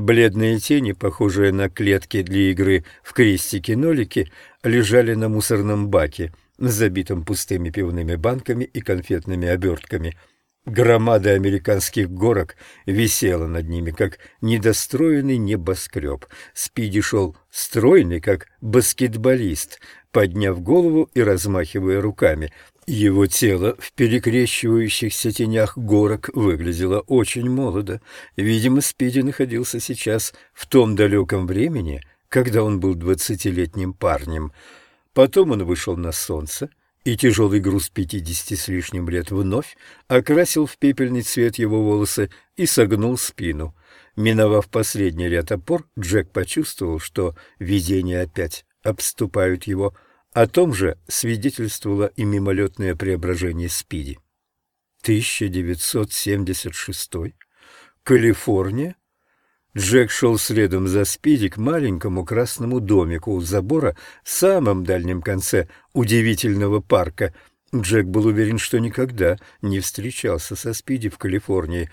Бледные тени, похожие на клетки для игры в крестики-нолики, лежали на мусорном баке, забитом пустыми пивными банками и конфетными обертками. Громада американских горок висела над ними, как недостроенный небоскреб. Спиди шел стройный, как баскетболист, подняв голову и размахивая руками. Его тело в перекрещивающихся тенях горок выглядело очень молодо. Видимо, Спиди находился сейчас в том далеком времени, когда он был двадцатилетним парнем. Потом он вышел на солнце, и тяжелый груз пятидесяти с лишним лет вновь окрасил в пепельный цвет его волосы и согнул спину. Миновав последний ряд опор, Джек почувствовал, что видения опять обступают его. О том же свидетельствовало и мимолетное преображение Спиди. 1976. Калифорния. Джек шел следом за Спиди к маленькому красному домику у забора в самом дальнем конце удивительного парка. Джек был уверен, что никогда не встречался со Спиди в Калифорнии,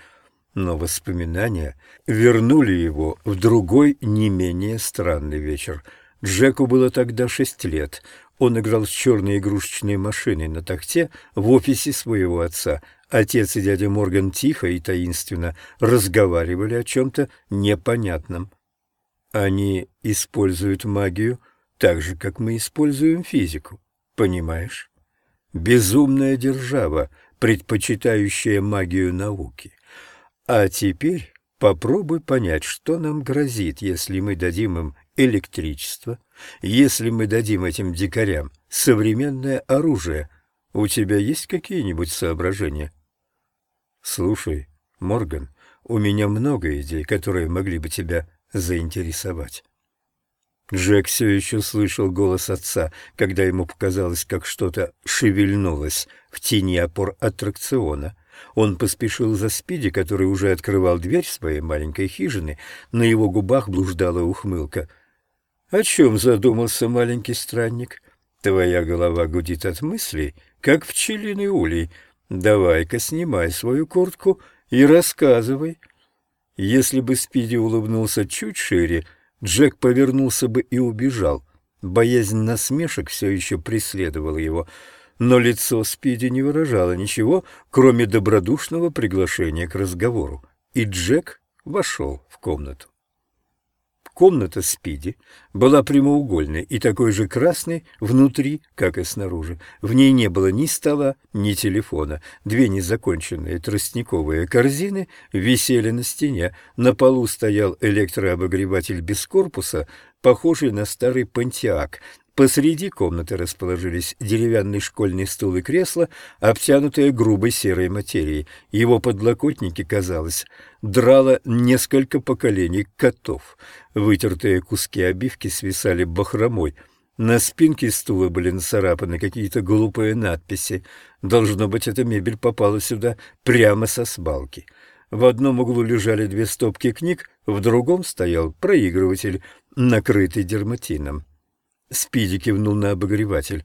но воспоминания вернули его в другой, не менее странный вечер. Джеку было тогда шесть лет. Он играл с черной игрушечной машиной на такте в офисе своего отца — Отец и дядя Морган тихо и таинственно разговаривали о чем-то непонятном. Они используют магию так же, как мы используем физику, понимаешь? Безумная держава, предпочитающая магию науки. А теперь попробуй понять, что нам грозит, если мы дадим им электричество, если мы дадим этим дикарям современное оружие. У тебя есть какие-нибудь соображения? Слушай, Морган, у меня много идей, которые могли бы тебя заинтересовать. Джек все еще слышал голос отца, когда ему показалось, как что-то шевельнулось в тени опор аттракциона. Он поспешил за Спиди, который уже открывал дверь своей маленькой хижины. На его губах блуждала ухмылка. — О чем задумался маленький странник? Твоя голова гудит от мыслей, как пчелиный улей — Давай-ка снимай свою куртку и рассказывай. Если бы Спиди улыбнулся чуть шире, Джек повернулся бы и убежал. Боязнь насмешек все еще преследовала его, но лицо Спиди не выражало ничего, кроме добродушного приглашения к разговору, и Джек вошел в комнату. Комната Спиди была прямоугольной и такой же красной внутри, как и снаружи. В ней не было ни стола, ни телефона. Две незаконченные тростниковые корзины висели на стене. На полу стоял электрообогреватель без корпуса, похожий на старый пантиак, Посреди комнаты расположились деревянный школьный стул и кресло, обтянутые грубой серой материей. Его подлокотники, казалось, драло несколько поколений котов. Вытертые куски обивки свисали бахромой. На спинке стула были нацарапаны какие-то глупые надписи. Должно быть, эта мебель попала сюда прямо со свалки. В одном углу лежали две стопки книг, в другом стоял проигрыватель, накрытый дерматином. Спиди кивнул на обогреватель.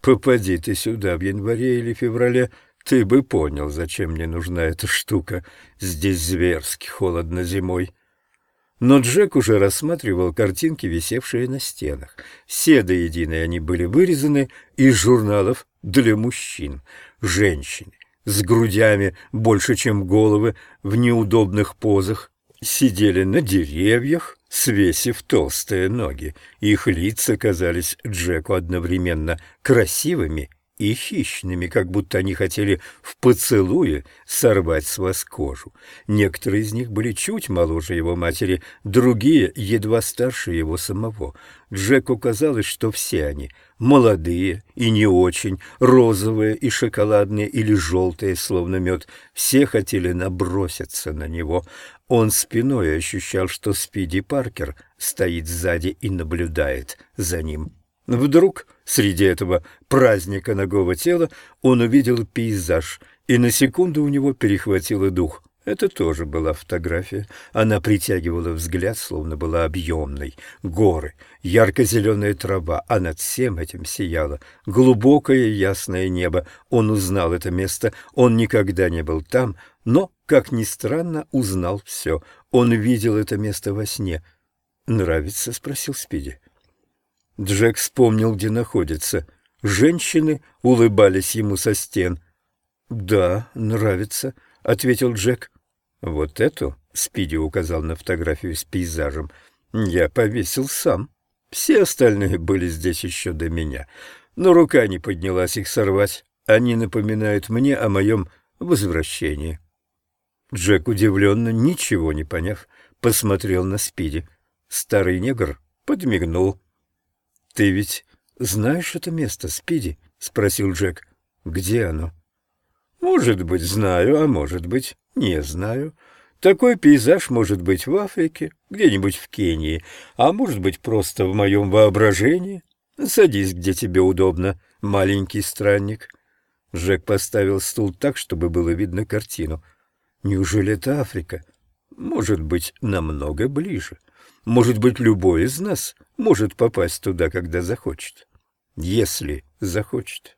«Попади ты сюда в январе или феврале, ты бы понял, зачем мне нужна эта штука. Здесь зверски холодно зимой». Но Джек уже рассматривал картинки, висевшие на стенах. Все до единой они были вырезаны из журналов для мужчин. Женщины с грудями больше, чем головы, в неудобных позах, сидели на деревьях, свесив толстые ноги. Их лица казались Джеку одновременно красивыми и хищными, как будто они хотели в поцелуе сорвать с вас кожу. Некоторые из них были чуть моложе его матери, другие едва старше его самого. Джеку казалось, что все они молодые и не очень, розовые и шоколадные или желтые, словно мед, все хотели наброситься на него. Он спиной ощущал, что Спиди Паркер стоит сзади и наблюдает за ним. Вдруг среди этого праздника ногого тела он увидел пейзаж, и на секунду у него перехватило дух. Это тоже была фотография. Она притягивала взгляд, словно была объемной. Горы, ярко-зеленая трава, а над всем этим сияло глубокое ясное небо. Он узнал это место, он никогда не был там, но, как ни странно, узнал все. Он видел это место во сне. «Нравится?» — спросил Спиди. Джек вспомнил, где находится. Женщины улыбались ему со стен. «Да, нравится», — ответил Джек. «Вот эту?» — Спиди указал на фотографию с пейзажем. «Я повесил сам. Все остальные были здесь еще до меня, но рука не поднялась их сорвать. Они напоминают мне о моем возвращении». Джек, удивленно, ничего не поняв, посмотрел на Спиди. Старый негр подмигнул. «Ты ведь знаешь это место, Спиди?» — спросил Джек. «Где оно?» «Может быть, знаю, а может быть, не знаю. Такой пейзаж может быть в Африке, где-нибудь в Кении, а может быть просто в моем воображении. Садись, где тебе удобно, маленький странник». Джек поставил стул так, чтобы было видно картину. «Неужели это Африка?» «Может быть, намного ближе. Может быть, любой из нас может попасть туда, когда захочет. Если захочет».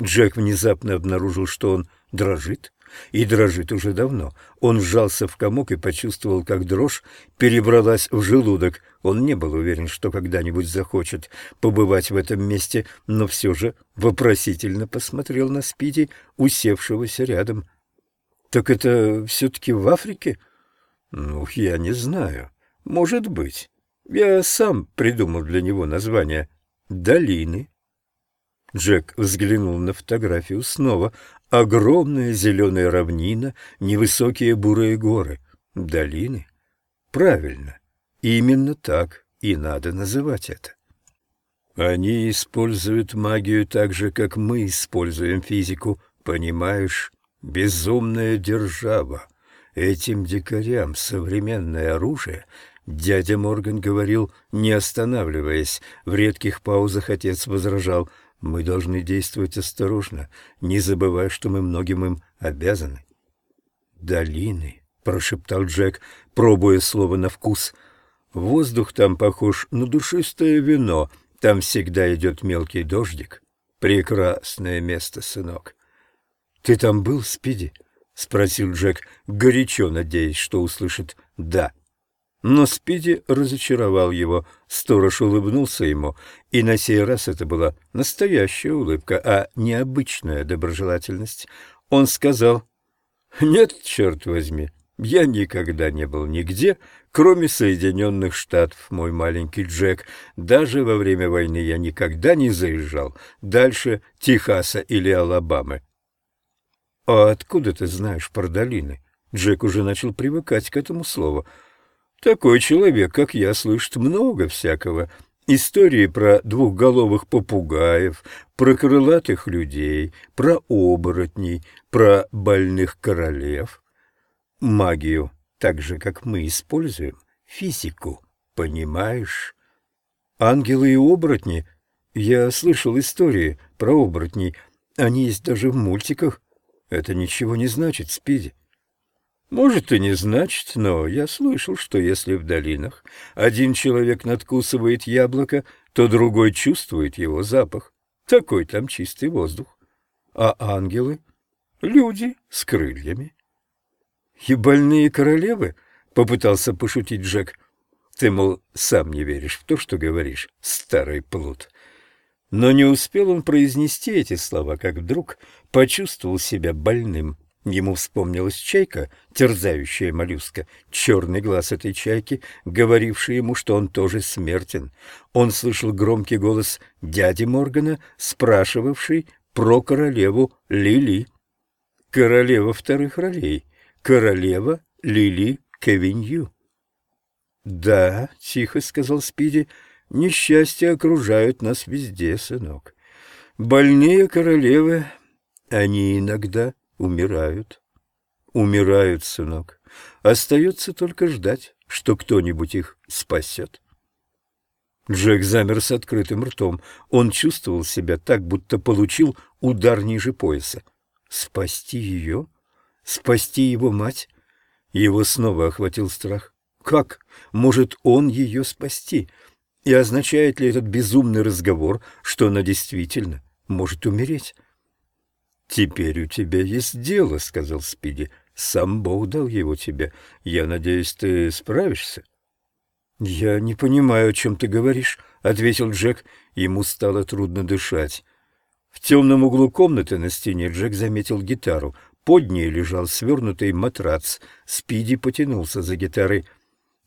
Джек внезапно обнаружил, что он дрожит, и дрожит уже давно. Он сжался в комок и почувствовал, как дрожь перебралась в желудок. Он не был уверен, что когда-нибудь захочет побывать в этом месте, но все же вопросительно посмотрел на Спиди, усевшегося рядом. «Так это все-таки в Африке?» «Ну, я не знаю. Может быть. Я сам придумал для него название. Долины». Джек взглянул на фотографию снова. Огромная зеленая равнина, невысокие бурые горы, долины. Правильно, именно так и надо называть это. Они используют магию так же, как мы используем физику, понимаешь? Безумная держава. Этим дикарям современное оружие Дядя Морган говорил, не останавливаясь. В редких паузах отец возражал. Мы должны действовать осторожно, не забывая, что мы многим им обязаны. «Долины», — прошептал Джек, пробуя слово на вкус. «Воздух там похож на душистое вино, там всегда идет мелкий дождик. Прекрасное место, сынок». «Ты там был, Спиди?» — спросил Джек, горячо надеясь, что услышит «да». Но Спиди разочаровал его. Сторож улыбнулся ему, и на сей раз это была настоящая улыбка, а не обычная доброжелательность. Он сказал, «Нет, черт возьми, я никогда не был нигде, кроме Соединенных Штатов, мой маленький Джек. Даже во время войны я никогда не заезжал дальше Техаса или Алабамы». «А откуда ты знаешь про долины?» Джек уже начал привыкать к этому слову. Такой человек, как я, слышит много всякого. Истории про двухголовых попугаев, про крылатых людей, про оборотней, про больных королев. Магию, так же, как мы используем, физику, понимаешь? Ангелы и оборотни. Я слышал истории про оборотней. Они есть даже в мультиках. Это ничего не значит, Спиди. Может, и не значит, но я слышал, что если в долинах один человек надкусывает яблоко, то другой чувствует его запах. Такой там чистый воздух. А ангелы — люди с крыльями. И больные королевы, — попытался пошутить Джек. Ты, мол, сам не веришь в то, что говоришь, старый плут. Но не успел он произнести эти слова, как вдруг почувствовал себя больным. Ему вспомнилась чайка, терзающая моллюска, черный глаз этой чайки, говоривший ему, что он тоже смертен. Он слышал громкий голос дяди Моргана, спрашивавший про королеву Лили. Королева вторых ролей. Королева Лили Кевинью. «Да», — тихо сказал Спиди, — «несчастья окружают нас везде, сынок. Больные королевы, они иногда умирают. Умирают, сынок. Остается только ждать, что кто-нибудь их спасет. Джек замер с открытым ртом. Он чувствовал себя так, будто получил удар ниже пояса. Спасти ее? Спасти его мать? Его снова охватил страх. Как может он ее спасти? И означает ли этот безумный разговор, что она действительно может умереть? «Теперь у тебя есть дело», — сказал Спиди, — Сам Бог дал его тебе. Я надеюсь, ты справишься?» «Я не понимаю, о чем ты говоришь», — ответил Джек. Ему стало трудно дышать. В темном углу комнаты на стене Джек заметил гитару. Под ней лежал свернутый матрац. Спиди потянулся за гитарой.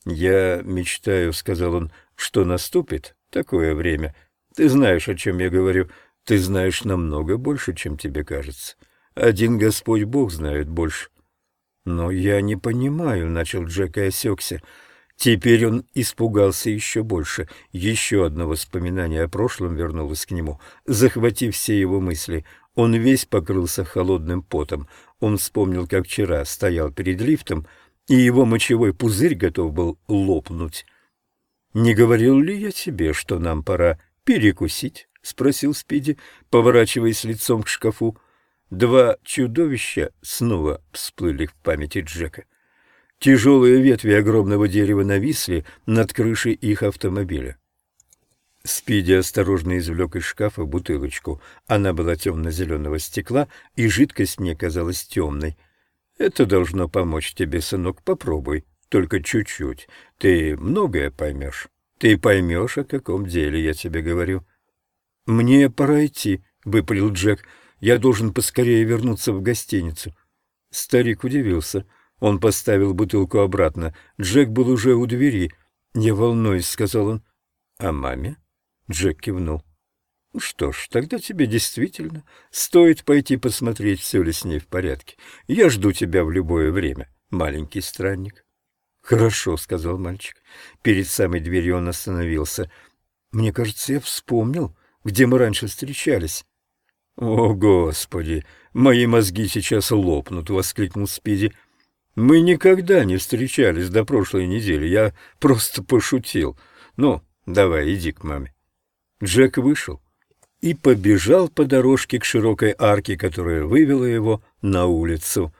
«Я мечтаю», — сказал он, — «что наступит такое время. Ты знаешь, о чем я говорю. Ты знаешь намного больше, чем тебе кажется. Один Господь Бог знает больше». «Но я не понимаю», — начал Джек и осекся. Теперь он испугался еще больше. Еще одно воспоминание о прошлом вернулось к нему, захватив все его мысли. Он весь покрылся холодным потом. Он вспомнил, как вчера стоял перед лифтом, и его мочевой пузырь готов был лопнуть. «Не говорил ли я тебе, что нам пора перекусить?» — спросил Спиди, поворачиваясь лицом к шкафу. Два чудовища снова всплыли в памяти Джека. Тяжелые ветви огромного дерева нависли над крышей их автомобиля. Спиди осторожно извлек из шкафа бутылочку. Она была темно-зеленого стекла, и жидкость мне казалась темной. «Это должно помочь тебе, сынок, попробуй, только чуть-чуть. Ты многое поймешь. Ты поймешь, о каком деле я тебе говорю». «Мне пора идти», — выпалил Джек. «Я должен поскорее вернуться в гостиницу». Старик удивился — он поставил бутылку обратно. Джек был уже у двери. «Не волнуюсь», — сказал он. «А маме?» Джек кивнул. «Что ж, тогда тебе действительно стоит пойти посмотреть, все ли с ней в порядке. Я жду тебя в любое время, маленький странник». «Хорошо», — сказал мальчик. Перед самой дверью он остановился. «Мне кажется, я вспомнил, где мы раньше встречались». «О, Господи! Мои мозги сейчас лопнут!» — воскликнул Спиди. Мы никогда не встречались до прошлой недели. Я просто пошутил. Ну, давай, иди к маме. Джек вышел и побежал по дорожке к широкой арке, которая вывела его на улицу.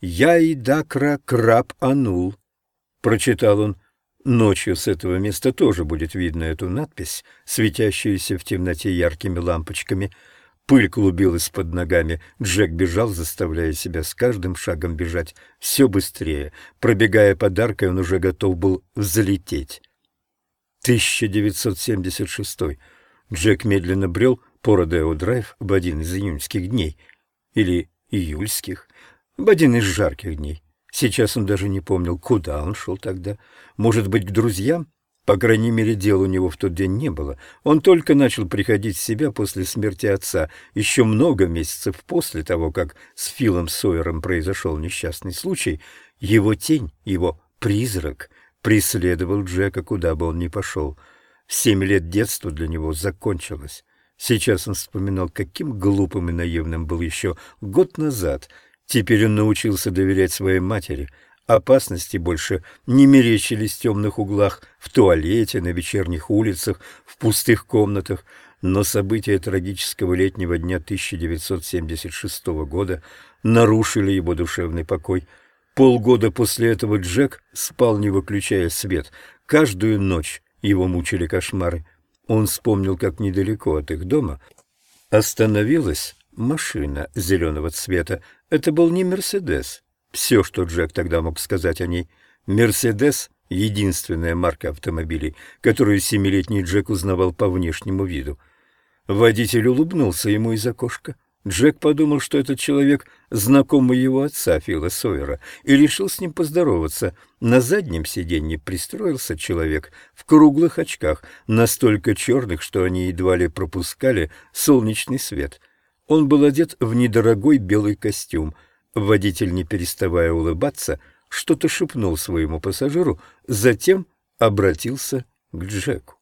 «Я и дакра краб анул», — прочитал он. Ночью с этого места тоже будет видно эту надпись, светящуюся в темноте яркими лампочками — Пыль клубилась под ногами. Джек бежал, заставляя себя с каждым шагом бежать все быстрее. Пробегая подаркой, он уже готов был взлететь. 1976. Джек медленно брел по Родео-драйв в один из июньских дней. Или июльских. В один из жарких дней. Сейчас он даже не помнил, куда он шел тогда. Может быть, к друзьям? По крайней мере, дел у него в тот день не было. Он только начал приходить в себя после смерти отца, еще много месяцев после того, как с Филом Сойером произошел несчастный случай. Его тень, его призрак преследовал Джека, куда бы он ни пошел. Семь лет детства для него закончилось. Сейчас он вспоминал, каким глупым и наивным был еще год назад. Теперь он научился доверять своей матери — Опасности больше не мерещились в темных углах, в туалете, на вечерних улицах, в пустых комнатах, но события трагического летнего дня 1976 года нарушили его душевный покой. Полгода после этого Джек спал, не выключая свет. Каждую ночь его мучили кошмары. Он вспомнил, как недалеко от их дома остановилась машина зеленого цвета. Это был не «Мерседес», все, что Джек тогда мог сказать о ней. «Мерседес» — единственная марка автомобилей, которую семилетний Джек узнавал по внешнему виду. Водитель улыбнулся ему из окошка. Джек подумал, что этот человек знакомый его отца, Фила Сойера, и решил с ним поздороваться. На заднем сиденье пристроился человек в круглых очках, настолько черных, что они едва ли пропускали солнечный свет. Он был одет в недорогой белый костюм — Водитель, не переставая улыбаться, что-то шепнул своему пассажиру, затем обратился к Джеку.